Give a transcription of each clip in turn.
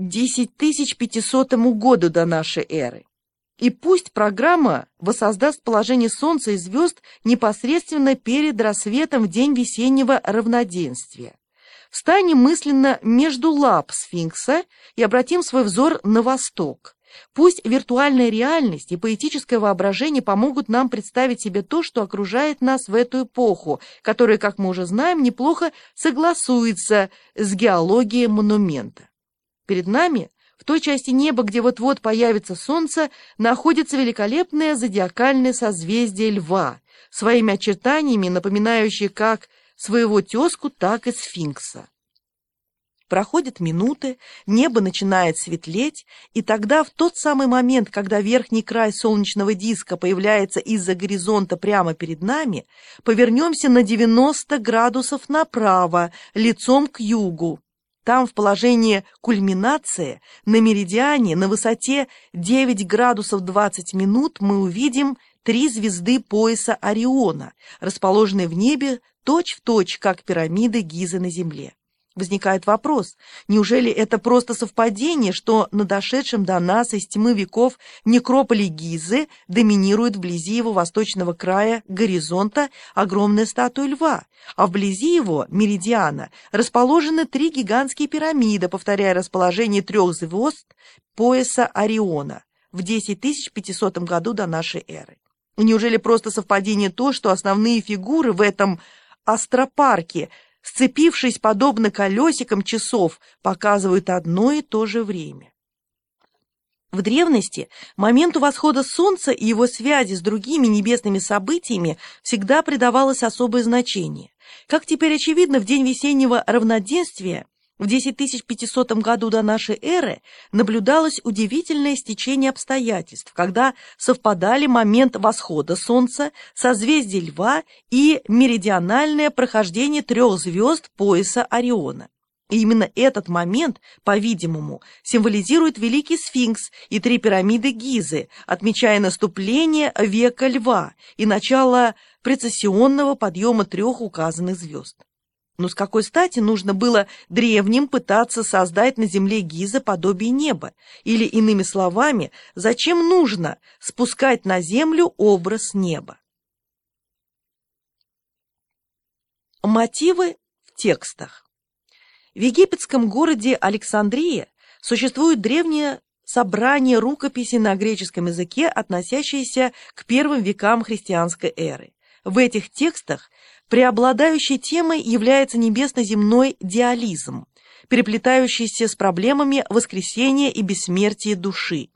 10500 году до нашей эры. И пусть программа воссоздаст положение Солнца и звезд непосредственно перед рассветом в день весеннего равноденствия. Встанем мысленно между лап сфинкса и обратим свой взор на восток. Пусть виртуальная реальность и поэтическое воображение помогут нам представить себе то, что окружает нас в эту эпоху, которая, как мы уже знаем, неплохо согласуется с геологией монумента. Перед нами, в той части неба, где вот-вот появится солнце, находится великолепное зодиакальное созвездие Льва, своими очертаниями напоминающее как своего тезку, так и сфинкса. Проходят минуты, небо начинает светлеть, и тогда, в тот самый момент, когда верхний край солнечного диска появляется из-за горизонта прямо перед нами, повернемся на 90 градусов направо, лицом к югу. Там в положении кульминации, на меридиане, на высоте 9 градусов 20 минут мы увидим три звезды пояса Ориона, расположенные в небе точь-в-точь, точь, как пирамиды Гизы на Земле. Возникает вопрос, неужели это просто совпадение, что на дошедшем до нас из тьмы веков некрополе Гизы доминирует вблизи его восточного края горизонта огромная статуя льва, а вблизи его, меридиана, расположены три гигантские пирамиды, повторяя расположение трех звезд пояса Ориона в 10500 году до нашей эры. Неужели просто совпадение то, что основные фигуры в этом астропарке – сцепившись подобно колесикам часов, показывают одно и то же время. В древности моменту восхода Солнца и его связи с другими небесными событиями всегда придавалось особое значение. Как теперь очевидно, в день весеннего равноденствия в 10500 году до нашей эры наблюдалось удивительное стечение обстоятельств, когда совпадали момент восхода Солнца, созвездие Льва и меридиональное прохождение трех звезд пояса Ориона. И именно этот момент, по-видимому, символизирует Великий Сфинкс и три пирамиды Гизы, отмечая наступление века Льва и начало прецессионного подъема трех указанных звезд. Но с какой стати нужно было древним пытаться создать на земле Гиза подобие неба? Или, иными словами, зачем нужно спускать на землю образ неба? Мотивы в текстах. В египетском городе Александрия существует древнее собрание рукописей на греческом языке, относящиеся к первым векам христианской эры. В этих текстах Преобладающей темой является небесно-земной диализм, переплетающийся с проблемами воскресения и бессмертия души.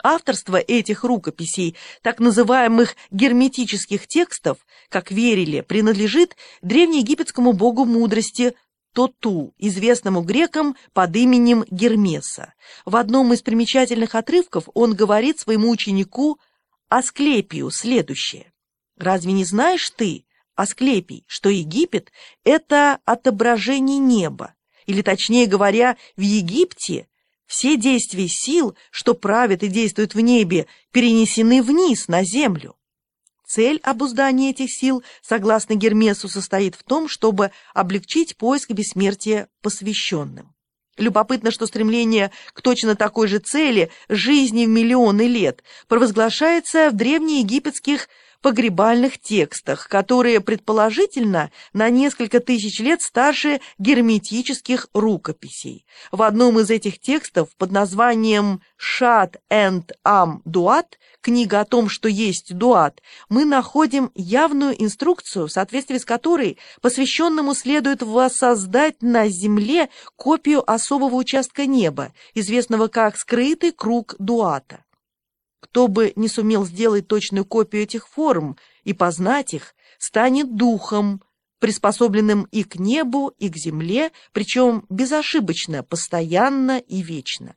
Авторство этих рукописей, так называемых герметических текстов, как верили, принадлежит древнеегипетскому богу мудрости Тоту, известному грекам под именем Гермеса. В одном из примечательных отрывков он говорит своему ученику Асклепию следующее. «Разве не знаешь ты, Асклепий, что Египет – это отображение неба, или, точнее говоря, в Египте все действия сил, что правят и действуют в небе, перенесены вниз, на землю. Цель обуздания этих сил, согласно Гермесу, состоит в том, чтобы облегчить поиск бессмертия посвященным. Любопытно, что стремление к точно такой же цели, жизни в миллионы лет, провозглашается в древнеегипетских погребальных текстах, которые, предположительно, на несколько тысяч лет старше герметических рукописей. В одном из этих текстов под названием «Шат энд Ам Дуат» книга о том, что есть дуат, мы находим явную инструкцию, в соответствии с которой посвященному следует воссоздать на земле копию особого участка неба, известного как скрытый круг дуата. Кто бы не сумел сделать точную копию этих форм и познать их, станет духом, приспособленным и к небу, и к земле, причем безошибочно, постоянно и вечно.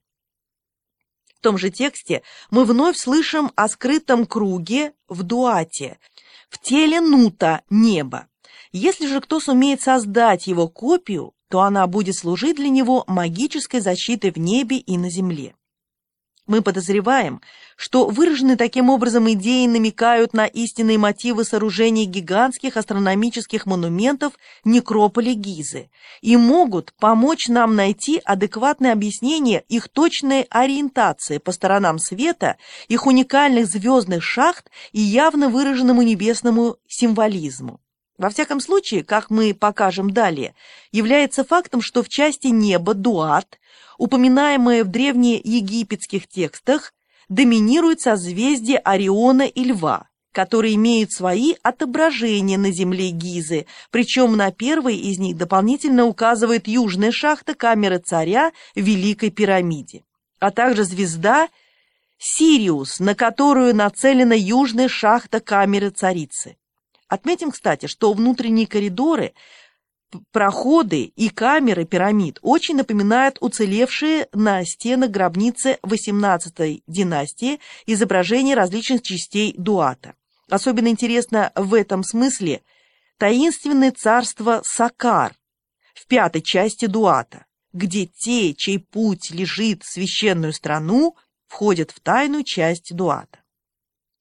В том же тексте мы вновь слышим о скрытом круге в дуате, в теле нута неба. Если же кто сумеет создать его копию, то она будет служить для него магической защитой в небе и на земле. Мы подозреваем, что выраженные таким образом идеи намекают на истинные мотивы сооружения гигантских астрономических монументов некрополя Гизы и могут помочь нам найти адекватное объяснение их точной ориентации по сторонам света, их уникальных звездных шахт и явно выраженному небесному символизму. Во всяком случае, как мы покажем далее, является фактом, что в части неба Дуат, упоминаемое в древнеегипетских текстах, доминирует созвездие Ориона и Льва, которые имеют свои отображения на земле Гизы, причем на первой из них дополнительно указывает южная шахта камеры царя в Великой пирамиде, а также звезда Сириус, на которую нацелена южная шахта камеры царицы. Отметим, кстати, что внутренние коридоры, проходы и камеры пирамид очень напоминают уцелевшие на стенах гробницы XVIII династии изображения различных частей Дуата. Особенно интересно в этом смысле таинственное царство Сакар в пятой части Дуата, где те, чей путь лежит в священную страну, входят в тайную часть Дуата.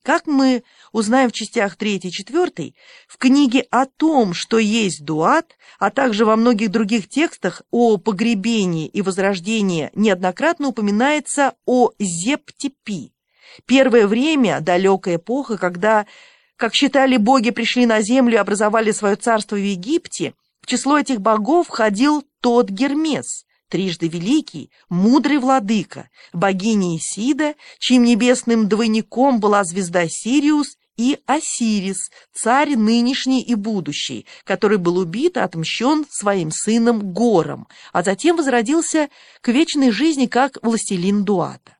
Как мы узнаем в частях 3 и 4, в книге о том, что есть дуат, а также во многих других текстах о погребении и возрождении неоднократно упоминается о Зептипи. Первое время, далекая эпоха, когда, как считали боги, пришли на землю и образовали свое царство в Египте, в число этих богов входил тот Гермес, трижды великий, мудрый владыка, богиня Исида, чьим небесным двойником была звезда Сириус, и Осирис, царь нынешний и будущий, который был убит и отмщен своим сыном Гором, а затем возродился к вечной жизни как властелин Дуата.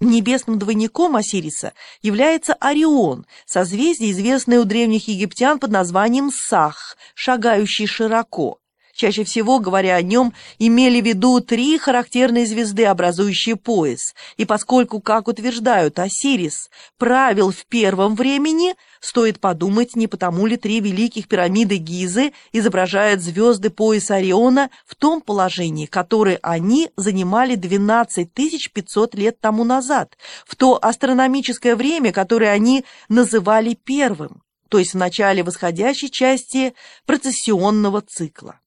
Небесным двойником Осириса является Орион, созвездие, известное у древних египтян под названием Сах, шагающий широко. Чаще всего, говоря о нем, имели в виду три характерные звезды, образующие пояс. И поскольку, как утверждают, Осирис правил в первом времени, стоит подумать, не потому ли три великих пирамиды Гизы изображают звезды пояса Ориона в том положении, которое они занимали 12 500 лет тому назад, в то астрономическое время, которое они называли первым, то есть в начале восходящей части процессионного цикла.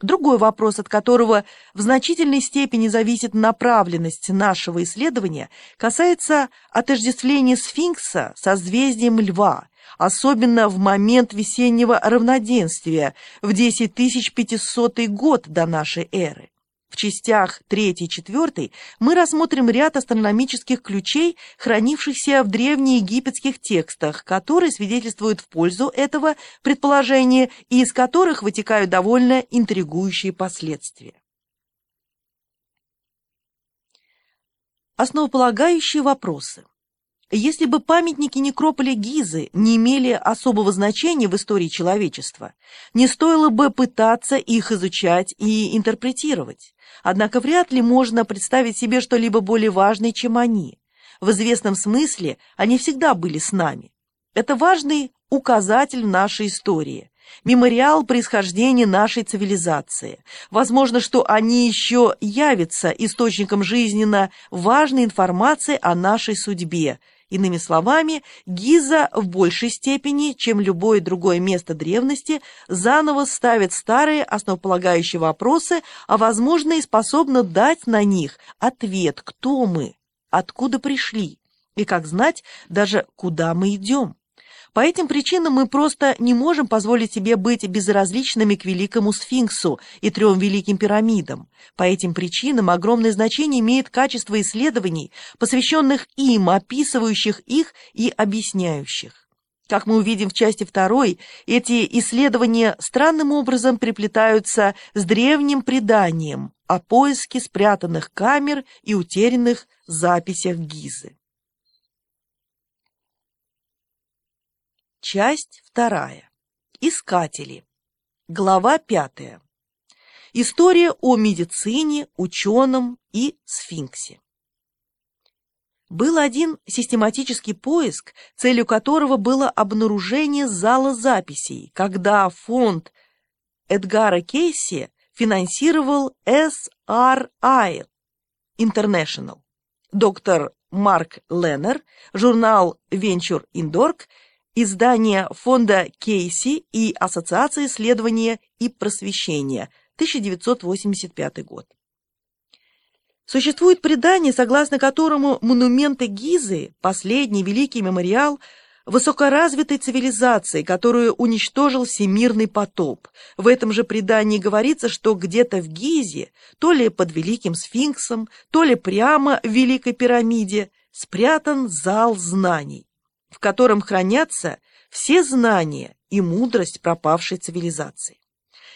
Другой вопрос, от которого в значительной степени зависит направленность нашего исследования, касается отождествления сфинкса со созвездием льва, особенно в момент весеннего равноденствия в 10500 год до нашей эры. В частях 3 и 4 мы рассмотрим ряд астрономических ключей, хранившихся в древнеегипетских текстах, которые свидетельствуют в пользу этого предположения и из которых вытекают довольно интригующие последствия. Основополагающие вопросы. Если бы памятники некрополя Гизы не имели особого значения в истории человечества, не стоило бы пытаться их изучать и интерпретировать. Однако вряд ли можно представить себе что-либо более важное, чем они. В известном смысле они всегда были с нами. Это важный указатель нашей истории, мемориал происхождения нашей цивилизации. Возможно, что они еще явятся источником жизненно важной информации о нашей судьбе, Иными словами, Гиза в большей степени, чем любое другое место древности, заново ставит старые основополагающие вопросы, а возможно и способна дать на них ответ, кто мы, откуда пришли и, как знать, даже куда мы идем. По этим причинам мы просто не можем позволить себе быть безразличными к великому сфинксу и трем великим пирамидам. По этим причинам огромное значение имеет качество исследований, посвященных им, описывающих их и объясняющих. Как мы увидим в части второй, эти исследования странным образом приплетаются с древним преданием о поиске спрятанных камер и утерянных записях Гизы. Часть вторая. Искатели. Глава пятая. История о медицине, ученом и сфинксе. Был один систематический поиск, целью которого было обнаружение зала записей, когда фонд Эдгара Кейси финансировал SRI International. доктор Марк Леннер, журнал Venture Indork, издание фонда Кейси и Ассоциации исследования и просвещения, 1985 год. Существует предание, согласно которому монументы Гизы, последний великий мемориал – высокоразвитой цивилизации, которую уничтожил всемирный потоп. В этом же предании говорится, что где-то в Гизе, то ли под Великим Сфинксом, то ли прямо в Великой пирамиде, спрятан зал знаний, в котором хранятся все знания и мудрость пропавшей цивилизации.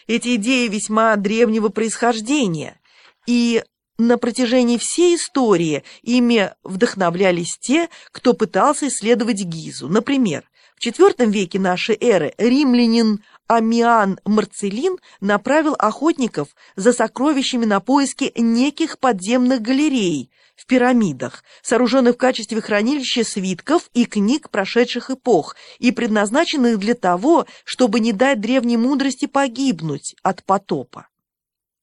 Эти идеи весьма древнего происхождения, и на протяжении всей истории ими вдохновлялись те, кто пытался исследовать Гизу. Например, в IV веке нашей эры римлянин Амиан Марцелин направил охотников за сокровищами на поиски неких подземных галерей в пирамидах, сооруженных в качестве хранилища свитков и книг прошедших эпох и предназначенных для того, чтобы не дать древней мудрости погибнуть от потопа.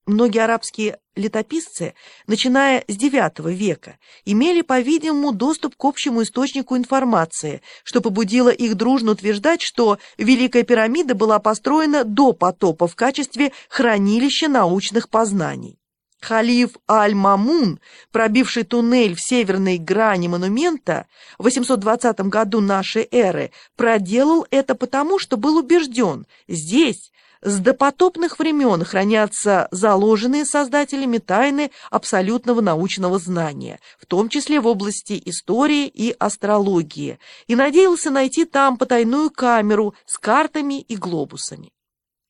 Многие арабские летописцы, начиная с IX века, имели, по-видимому, доступ к общему источнику информации, что побудило их дружно утверждать, что Великая пирамида была построена до потопа в качестве хранилища научных познаний. Халиф Аль-Мамун, пробивший туннель в северной грани монумента в 820 году нашей эры, проделал это потому, что был убежден, здесь, с допотопных времен хранятся заложенные создателями тайны абсолютного научного знания, в том числе в области истории и астрологии, и надеялся найти там потайную камеру с картами и глобусами.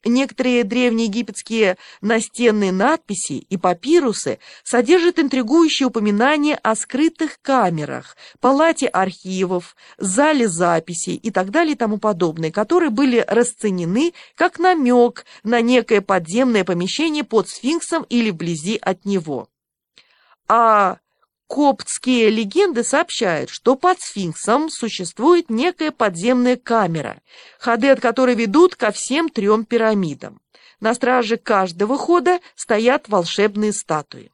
Некоторые древнеегипетские настенные надписи и папирусы содержат интригующие упоминания о скрытых камерах, палате архивов, зале записей и так далее и тому подобное, которые были расценены как намек на некое подземное помещение под сфинксом или вблизи от него. А Коптские легенды сообщают, что под сфинксом существует некая подземная камера, ходы от которой ведут ко всем трем пирамидам. На страже каждого хода стоят волшебные статуи.